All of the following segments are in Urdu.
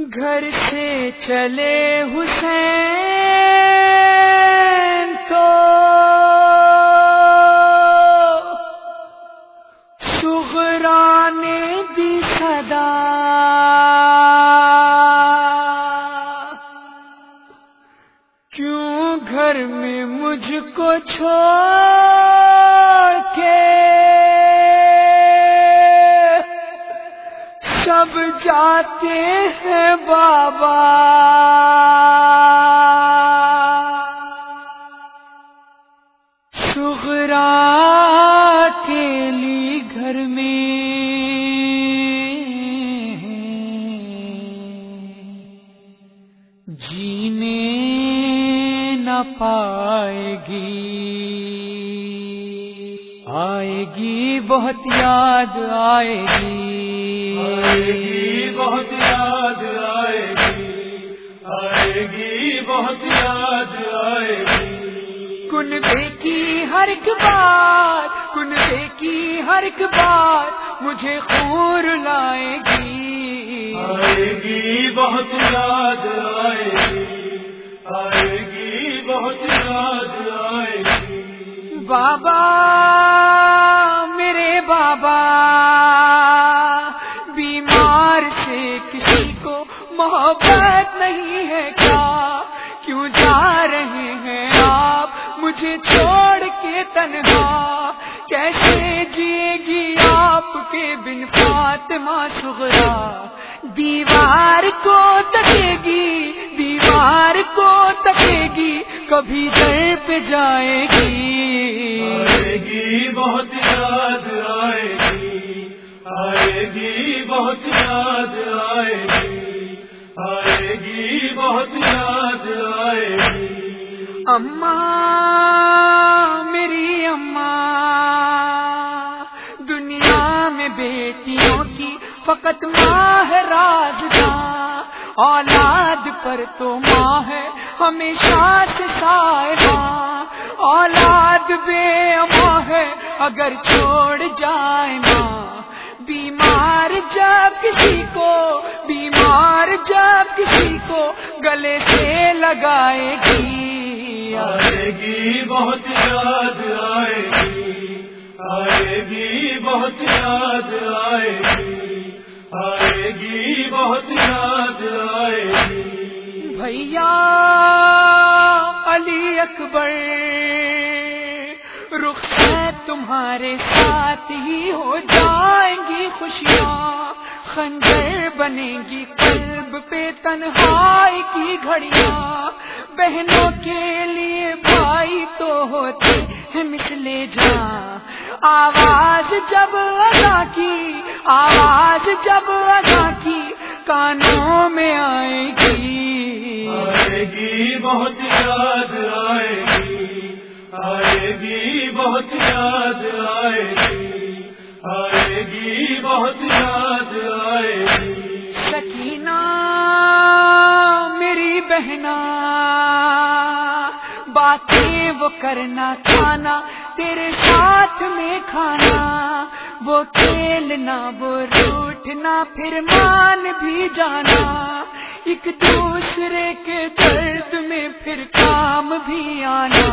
گھر سے چلے حسین تو سغرانے دی صدا۔ کیوں گھر میں مجھ کو چھوڑ جاتے ہیں بابا۔ سغرا کے لی گھر میں جینے نہ پائے گی۔ آئے گی بہت یاد آئے گی آئے گی بہت یاد آئے گی آئے گی بہت یاد آئے گی کن کی ہر ایک بات کن کی ہر ایک بات مجھے خور لائے گی آئے گی بہت یاد آئے گی آئے گی بہت یاد آئے گی بابا، میرے بابا، بیمار سے کسی کو محبت نہیں ہے کیا؟ کیوں جا رہے ہیں آپ مجھے چھوڑ کے تنہا؟ کیسے جیے گی آپ کے بن فاطمہ سغرا دیوار کو تکے گی، دیوار کو تکے گی، کبھی در پہ جائے گی۔ آئے گی بہت یاد آئے گی آئے گی بہت یاد آئے گی آئے گی بہت یاد آئے گی۔ اماں میری اماں دنیا میں بیٹیوں کی فقط ماں ہے رازداں اولاد پر تو ماں ہے ہمیشہ سے سائباں اولاد بے اماں ہے اگر چھوڑ جائے ماں بیمار جب کسی کو بیمار جب کسی کو گلے سے لگائے گی۔ آئے گی بہت یاد آئے گی آئے گی بہت یاد آئے گی آئے گی بہت یاد آئے گی۔ بھیا علی اکبر۔ رخ تمہارے ساتھ ہی ہو جائیں گی خوشیاں۔ خنجر بنے گی قلب پہ تنہائی کی گھڑیاں۔ بہنوں کے لیے بھائی تو ہوتے ہیں مسلے جاں۔ آواز جب ادا کی، آواز جب ادا کی، کانوں میں آئے گی۔ آئے گی بہت یاد آئے گی آئے گی بہت یاد آئے گی آئے گی بہت یاد آئے گی۔ سکینہ، میری بہنا باتیں وہ کرنا، کھانا تیرے ساتھ میں کھانا، وہ کھیلنا، وہ روٹنا، پھر مان بھی جانا۔ ایک دوسرے کے درد میں پھر کام بھی آنا۔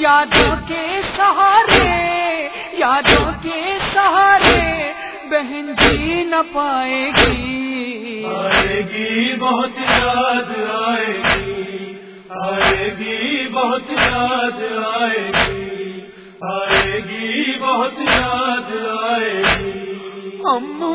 یادوں کے سہارے یادوں کے سہارے بہن جی نہ پائے گی آئے گی بہت یاد آئے گی آئے گی بہت یاد آئے گی آئے گی بہت یاد آئے گی امو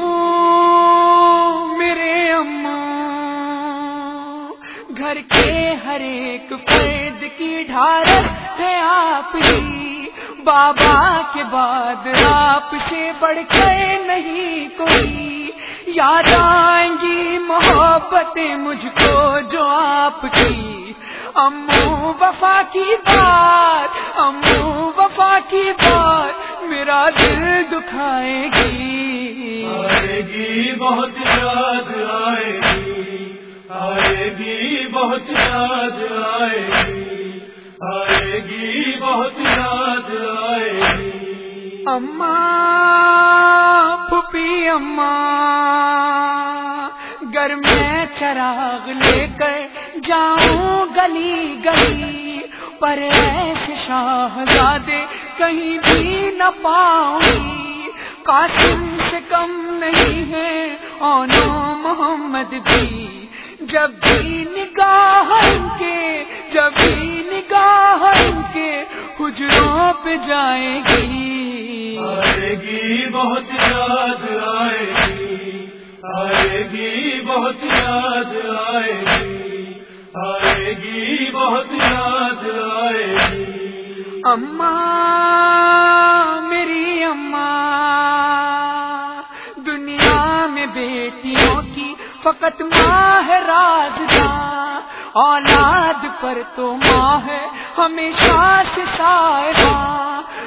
ہر ایک فرد کی ڈھارت ہے آپ ہی۔ بابا کے بعد آپ سے بڑھ کے نہیں کوئی۔ یاد آئیں گی محبتیں مجھ کو جو آپ کی۔ امو وفا کی بات، امو وفا کی بات میرا دل دکھائے گی۔ آئے گی بہت یاد، آئے گی۔ آئے گی بہت یاد آئے گی آئے گی بہت یاد آئے گی۔ اماں پھپھی اماں گر میں چراغ لے کر جاؤں گلی گلی۔ پر ایسے شاہزادے کہیں بھی نہ پاؤں قاسم سے کم نہیں ہے اونو محمد بھی۔ جب بھی نگاہ ان کے جب بھی نگاہ ان کے حجروں پہ جائے گی۔ آئے گی بہت یاد آئے گی۔ آئے گی بہت یاد آئے گی۔ آئے گی بہت یاد آئے گی۔ اماں فقط ماں ہے راز اولاد پر تو ماں ہے ہمیشہ سے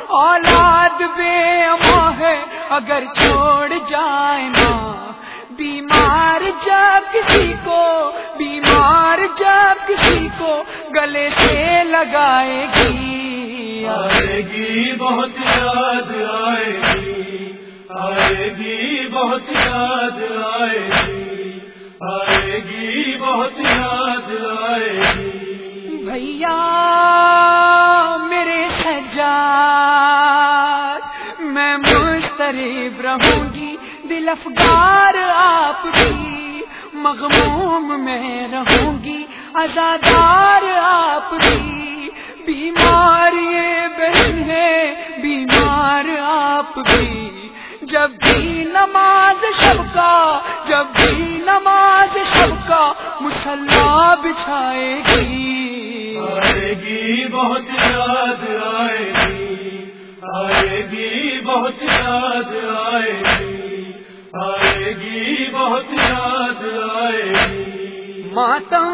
اولاد بے اماں ہے، اگر چھوڑ جائے ماں۔ بیمار جب کسی کو، بیمار جب کسی کو گلے سے لگائے گی۔ آئے گی بہت یاد، آئے گی آئے گی بہت یاد۔ مسترب رہوں گی دل افگار آپ کی۔ مغموم میں رہوں گی ازادار آپ کی۔ بیمار یہ بہن ہے، بیمار آپ بھی جب بھی نماز شب کا، جب بھی نماز شب کا مسلح بچھائے گی۔ آئے گی بہت یاد آئے گی آئے گی بہت یاد آئے گی آئے گی بہت یاد آئے گی۔ ماتم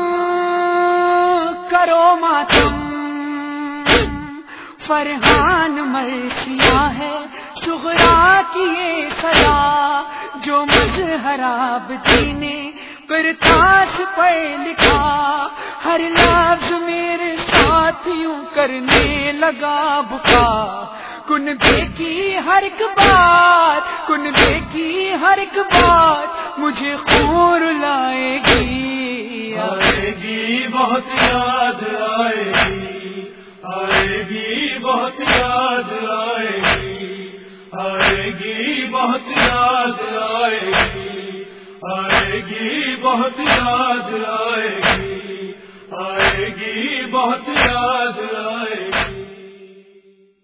کرو ماتم، فرحان مرشیا ہے شغرا کی یہ سزا جو مظہراب جی نے کرتاس پہ لکھا، ہر لفظ میرے ساتھیوں کرنے لگا بکا کن دیکھی ہر ایک بات، کن دیکھی ہر ایک بات مجھے خور لائے گی۔ آئے گی بہت یاد، آئے گی۔ آئے گی بہت یاد، آئے گی۔ آئے گی بہت یاد، آئے گی۔ آئے گی بہت یاد، آئے گی۔ آئے گی بہت یاد۔